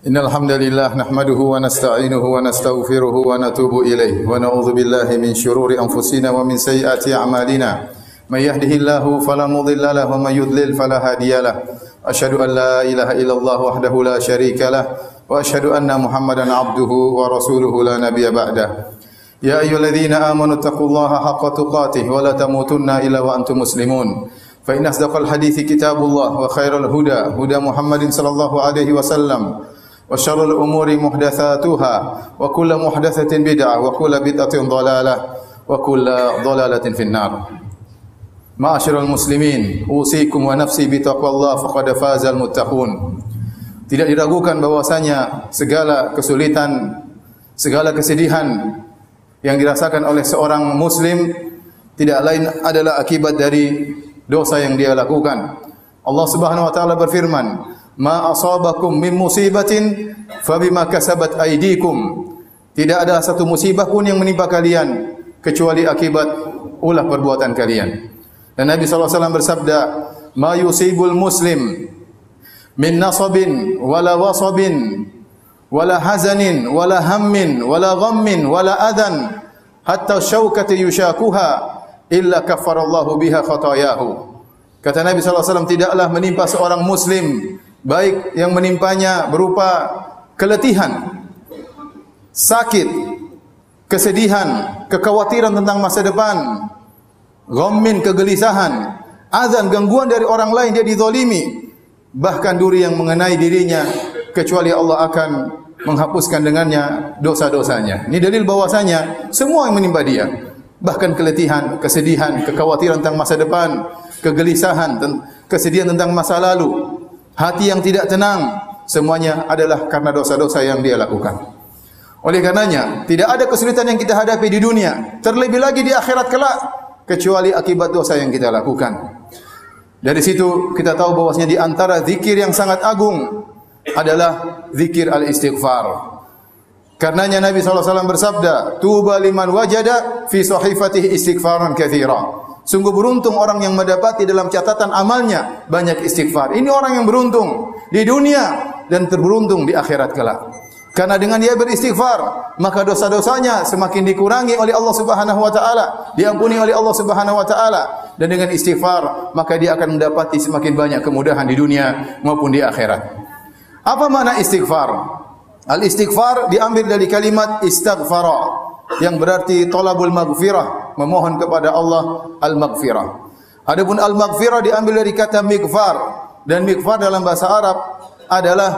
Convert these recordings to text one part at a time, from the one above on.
إن الحمد لله نحمده ونستعينه ونستغفره ونتوب إليه ونعوذ بالله من شرور أنفسنا ومن سيئات أعمالنا. من يهده الله فلا مضل له ومن يضلل فلا هادي له. أشهد أن لا إله إلا الله وحده لا شريك له وأشهد أن محمدا عبده ورسوله لا نبي بعده. يا أيها الذين آمنوا اتقوا الله حق تقاته ولا تموتن إلا وأنتم مسلمون. فإن أصدق الحديث كتاب الله وخير الهدى هدى محمد صلى الله عليه وسلم. وشر الأمور محدثاتها وكل محدثة بدعة وكل بدعة ضلالة وكل ضلالة في النار معاشر المسلمين أوصيكم ونفسي بتقوى الله فقد فاز المتقون tidak diragukan bahwasanya segala kesulitan segala kesedihan yang dirasakan oleh seorang muslim tidak lain adalah akibat dari dosa yang dia lakukan Allah Subhanahu wa taala berfirman ma asabakum min musibatin fabima kasabat aydikum. Tidak ada satu musibah pun yang menimpa kalian kecuali akibat ulah perbuatan kalian. Dan Nabi wasallam bersabda ma yusibul muslim min nasabin wala wasabin wala hazanin wala hammin wala ghammin wala adan hatta syaukati yushakuha illa kaffarallahu biha khatayahu. Kata Nabi wasallam tidaklah menimpa seorang muslim baik yang menimpanya berupa keletihan sakit kesedihan kekhawatiran tentang masa depan ghammin kegelisahan azan gangguan dari orang lain dia dizalimi bahkan duri yang mengenai dirinya kecuali Allah akan menghapuskan dengannya dosa-dosanya. Ini dalil bahwasanya semua yang menimpa dia, bahkan keletihan, kesedihan, kekhawatiran tentang masa depan, kegelisahan, kesedihan tentang masa lalu, hati yang tidak tenang, semuanya adalah karena dosa-dosa yang dia lakukan. Oleh karenanya, tidak ada kesulitan yang kita hadapi di dunia, terlebih lagi di akhirat kelak kecuali akibat dosa yang kita lakukan. Dari situ kita tahu bahwasanya di antara zikir yang sangat agung adalah zikir al-istighfar. Karenanya Nabi SAW bersabda, Tuba liman wajada fi sahifatihi istighfaran kathira. Sungguh beruntung orang yang mendapati dalam catatan amalnya banyak istighfar. Ini orang yang beruntung di dunia dan terberuntung di akhirat kelak. Karena dengan dia beristighfar, maka dosa-dosanya semakin dikurangi oleh Allah Subhanahu wa taala, diampuni oleh Allah Subhanahu wa taala. Dan dengan istighfar, maka dia akan mendapati semakin banyak kemudahan di dunia maupun di akhirat. Apa makna istighfar? Al-istighfar diambil dari kalimat istighfara yang berarti talabul maghfirah, memohon kepada Allah al-maghfirah. Adapun al-maghfirah diambil dari kata mighfar dan mighfar dalam bahasa Arab adalah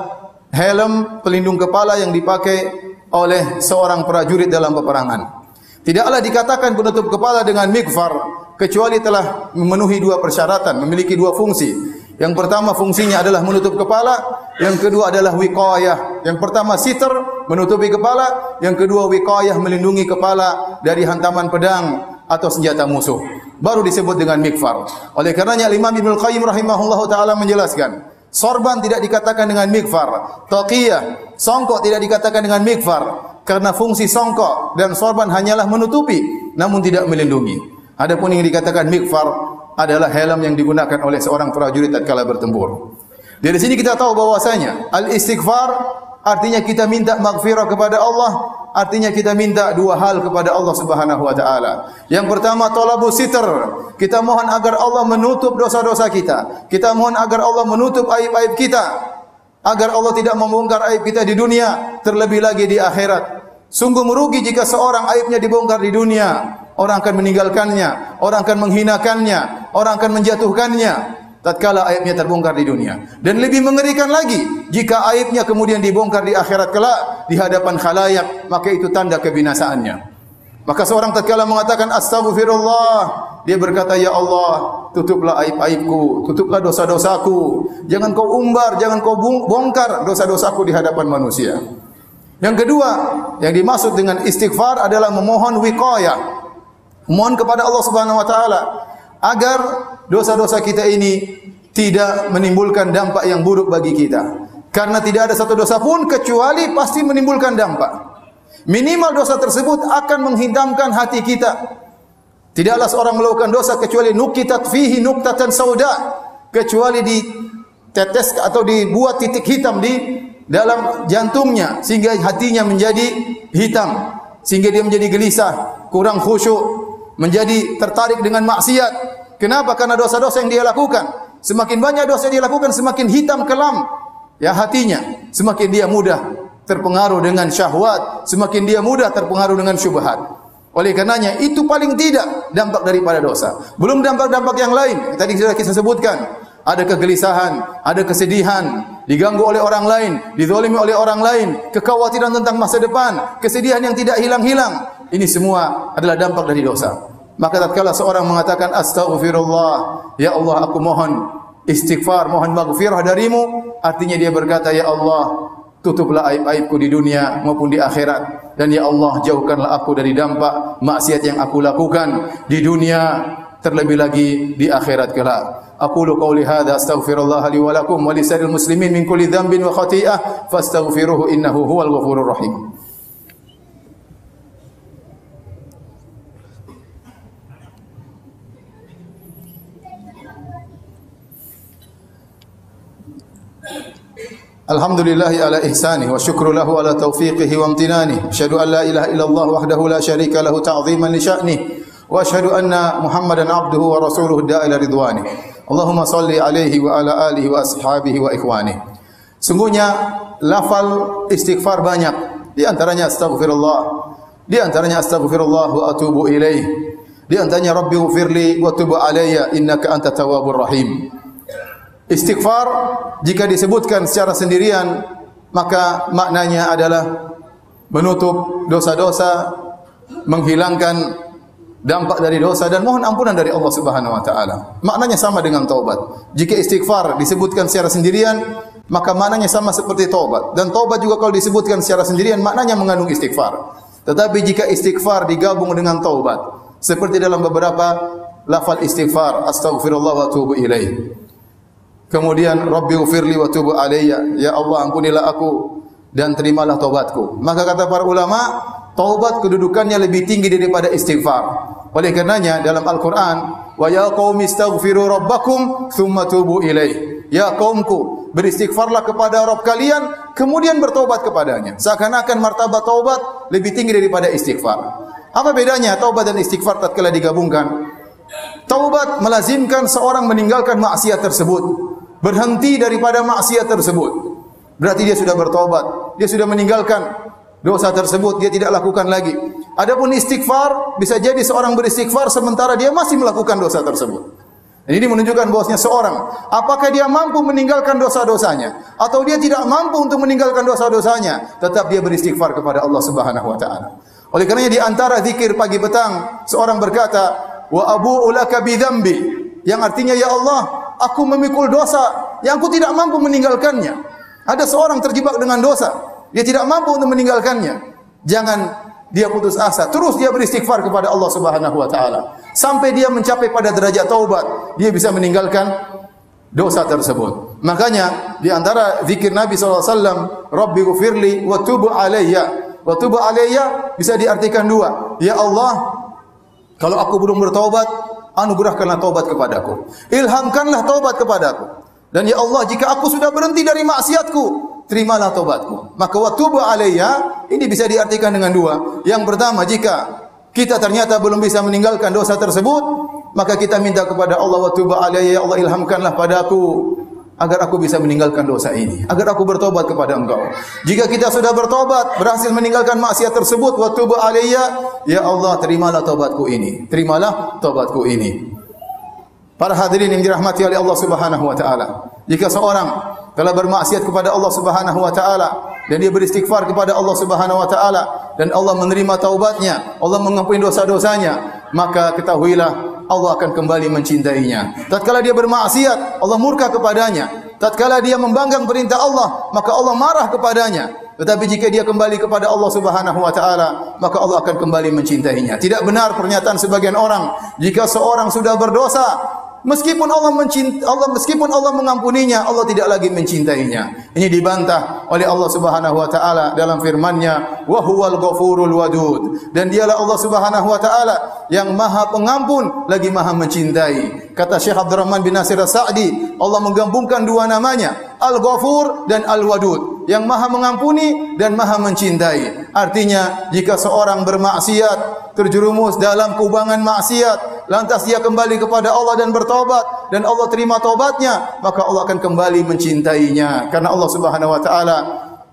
helm pelindung kepala yang dipakai oleh seorang prajurit dalam peperangan. Tidaklah dikatakan penutup kepala dengan mikfar kecuali telah memenuhi dua persyaratan, memiliki dua fungsi. Yang pertama fungsinya adalah menutup kepala, yang kedua adalah wiqayah. Yang pertama sitar menutupi kepala, yang kedua wiqayah melindungi kepala dari hantaman pedang atau senjata musuh. Baru disebut dengan mikfar. Oleh karenanya Imam Ibnu Qayyim rahimahullahu taala menjelaskan, Sorban tidak dikatakan dengan mikfar. Taqiyah, songkok tidak dikatakan dengan mikfar. Karena fungsi songkok dan sorban hanyalah menutupi, namun tidak melindungi. Adapun yang dikatakan mikfar adalah helm yang digunakan oleh seorang prajurit tatkala bertempur. Dari sini kita tahu bahwasanya al-istighfar artinya kita minta maghfirah kepada Allah, artinya kita minta dua hal kepada Allah Subhanahu wa taala. Yang pertama talabu sitr. Kita mohon agar Allah menutup dosa-dosa kita. Kita mohon agar Allah menutup aib-aib kita. Agar Allah tidak membongkar aib kita di dunia, terlebih lagi di akhirat. Sungguh merugi jika seorang aibnya dibongkar di dunia. Orang akan meninggalkannya, orang akan menghinakannya, orang akan menjatuhkannya tatkala aibnya terbongkar di dunia. Dan lebih mengerikan lagi jika aibnya kemudian dibongkar di akhirat kelak di hadapan khalayak, maka itu tanda kebinasaannya. Maka seorang tatkala mengatakan astagfirullah, dia berkata ya Allah, tutuplah aib-aibku, tutuplah dosa-dosaku. Jangan kau umbar, jangan kau bongkar dosa-dosaku di hadapan manusia. Yang kedua, yang dimaksud dengan istighfar adalah memohon wiqayah. Mohon kepada Allah Subhanahu wa taala agar dosa-dosa kita ini tidak menimbulkan dampak yang buruk bagi kita. Karena tidak ada satu dosa pun kecuali pasti menimbulkan dampak. Minimal dosa tersebut akan menghidamkan hati kita. Tidaklah seorang melakukan dosa kecuali nukitat fihi nuktatan sauda. Kecuali di tetes atau dibuat titik hitam di dalam jantungnya sehingga hatinya menjadi hitam sehingga dia menjadi gelisah, kurang khusyuk, menjadi tertarik dengan maksiat. Kenapa? Karena dosa-dosa yang dia lakukan. Semakin banyak dosa yang dia lakukan, semakin hitam kelam ya hatinya, semakin dia mudah terpengaruh dengan syahwat, semakin dia mudah terpengaruh dengan syubhat. Oleh karenanya itu paling tidak dampak daripada dosa. Belum dampak-dampak yang lain. Tadi sudah kita sebutkan ada kegelisahan, ada kesedihan, diganggu oleh orang lain, dizalimi oleh orang lain, kekhawatiran tentang masa depan, kesedihan yang tidak hilang-hilang. Ini semua adalah dampak dari dosa. Maka tatkala seorang mengatakan astaghfirullah, ya Allah aku mohon istighfar, mohon maghfirah darimu, artinya dia berkata ya Allah, tutuplah aib-aibku di dunia maupun di akhirat dan ya Allah jauhkanlah aku dari dampak maksiat yang aku lakukan di dunia terlebih lagi di akhirat kelak. Aku lu qauli hadza astaghfirullah li wa lakum wa li muslimin min kulli dhanbin wa khati'ah fastaghfiruhu innahu huwal ghafurur rahim. الحمد لله على إحسانه وشكر له على توفيقه وامتنانه أشهد أن لا إله إلا الله وحده لا شريك له تعظيما لشأنه وأشهد أن محمدا عبده ورسوله الداء إلى رضوانه اللهم صل عليه وعلى آله وأصحابه وإخوانه Sungguhnya lafal istighfar banyak. Di antaranya astaghfirullah. Di antaranya astaghfirullah wa atubu ilaih di antaranya rabbighfirli wa tub alayya innaka antat tawwabur rahim istighfar jika disebutkan secara sendirian maka maknanya adalah menutup dosa-dosa menghilangkan dampak dari dosa dan mohon ampunan dari Allah Subhanahu wa taala. Maknanya sama dengan taubat. Jika istighfar disebutkan secara sendirian, maka maknanya sama seperti taubat. Dan taubat juga kalau disebutkan secara sendirian maknanya mengandung istighfar. Tetapi jika istighfar digabung dengan taubat, seperti dalam beberapa lafal istighfar, astaghfirullah wa atubu ilaih. Kemudian Rabbi ufirli wa tubu alayya. Ya Allah ampunilah aku dan terimalah taubatku. Maka kata para ulama, taubat kedudukannya lebih tinggi daripada istighfar. Oleh karenanya dalam Al-Quran, wa ya qaumi astaghfiru rabbakum thumma tubu ilaih. Ya kaumku, beristighfarlah kepada Rabb kalian, kemudian bertobat kepadanya. Seakan-akan martabat taubat lebih tinggi daripada istighfar. Apa bedanya taubat dan istighfar tatkala digabungkan? Taubat melazimkan seorang meninggalkan maksiat tersebut, berhenti daripada maksiat tersebut. Berarti dia sudah bertobat, dia sudah meninggalkan dosa tersebut dia tidak lakukan lagi. Adapun istighfar bisa jadi seorang beristighfar sementara dia masih melakukan dosa tersebut. Dan ini menunjukkan bahwasanya seorang apakah dia mampu meninggalkan dosa-dosanya atau dia tidak mampu untuk meninggalkan dosa-dosanya, tetap dia beristighfar kepada Allah Subhanahu wa taala. Oleh kerana di antara zikir pagi petang seorang berkata wa abu ulaka bi dzambi yang artinya ya Allah aku memikul dosa yang aku tidak mampu meninggalkannya. Ada seorang terjebak dengan dosa, dia tidak mampu untuk meninggalkannya. Jangan dia putus asa, terus dia beristighfar kepada Allah Subhanahu wa taala sampai dia mencapai pada derajat taubat, dia bisa meninggalkan dosa tersebut. Makanya di antara zikir Nabi wasallam, Rabbi ghfirli wa tub alayya. Wa tub alayya bisa diartikan dua. Ya Allah, kalau aku belum bertaubat, anugerahkanlah taubat kepadaku. Ilhamkanlah taubat kepadaku. Dan ya Allah, jika aku sudah berhenti dari maksiatku, terimalah taubatku. Maka wa tubu alayya ini bisa diartikan dengan dua. Yang pertama jika kita ternyata belum bisa meninggalkan dosa tersebut, maka kita minta kepada Allah wa tubu alayya ya Allah ilhamkanlah padaku agar aku bisa meninggalkan dosa ini, agar aku bertobat kepada Engkau. Jika kita sudah bertobat, berhasil meninggalkan maksiat tersebut, wa tubu alayya ya Allah terimalah taubatku ini. Terimalah taubatku ini. Para hadirin yang dirahmati oleh Allah Subhanahu wa taala. Jika seorang telah bermaksiat kepada Allah Subhanahu wa taala dan dia beristighfar kepada Allah Subhanahu wa taala dan Allah menerima taubatnya, Allah mengampuni dosa-dosanya, maka ketahuilah Allah akan kembali mencintainya. Tatkala dia bermaksiat, Allah murka kepadanya. Tatkala dia membanggang perintah Allah, maka Allah marah kepadanya. Tetapi jika dia kembali kepada Allah Subhanahu wa taala, maka Allah akan kembali mencintainya. Tidak benar pernyataan sebagian orang, jika seorang sudah berdosa, Meskipun Allah mencinta Allah meskipun Allah mengampuninya, Allah tidak lagi mencintainya. Ini dibantah oleh Allah Subhanahu wa taala dalam firman-Nya, "Wa huwal ghafurul wadud." Dan dialah Allah Subhanahu wa taala yang Maha Pengampun lagi Maha mencintai. Kata Syekh Abdurrahman bin Nasir As-Sa'di, Allah menggabungkan dua namanya, Al-Ghafur dan Al-Wadud, yang Maha mengampuni dan Maha mencintai. Artinya, jika seorang bermaksiat, terjerumus dalam kubangan maksiat, lantas dia kembali kepada Allah dan bertobat dan Allah terima tobatnya, maka Allah akan kembali mencintainya. Karena Allah Subhanahu wa taala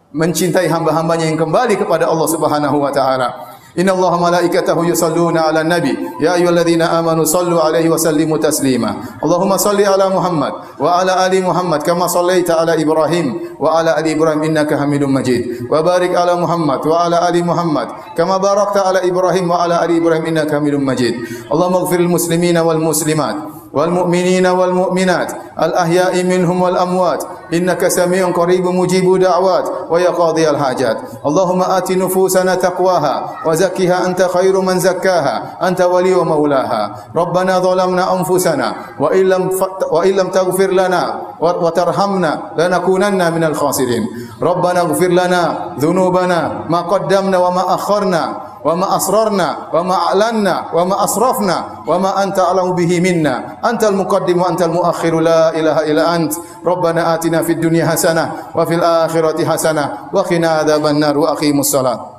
mencintai hamba-hambanya yang kembali kepada Allah Subhanahu wa taala. Inna Allah malaikatahu yusalluna ala nabi. Ya ayuhalladzina amanu sallu alaihi wa sallimu taslima. Allahumma salli ala Muhammad Wa ala ali Muhammad Kama sallaita ala Ibrahim Wa ala ali Ibrahim innaka hamidun majid. Wa barik ala Muhammad Wa ala ali Muhammad Kama barakta ala Ibrahim Wa ala ali Ibrahim innaka hamidun majid. Allahumma gfir muslimina wal muslimat والمؤمنين والمؤمنات الأحياء منهم والأموات إنك سميع قريب مجيب دعوات ويا قاضي الحاجات. اللهم آت نفوسنا تقواها وزكها أنت خير من زكاها أنت ولي ومولاها. ربنا ظلمنا أنفسنا وإن لم, وإن لم تغفر لنا وترحمنا لنكونن من الخاسرين. ربنا اغفر لنا ذنوبنا ما قدمنا وما أخرنا وما أسررنا وما أعلنا وما أسرفنا وما أنت أعلم به منا. أنت المقدم وأنت المؤخر لا إله إلا أنت. ربنا آتنا في الدنيا حسنة وفي الآخرة حسنة وقنا عذاب النار وأقيموا الصلاة.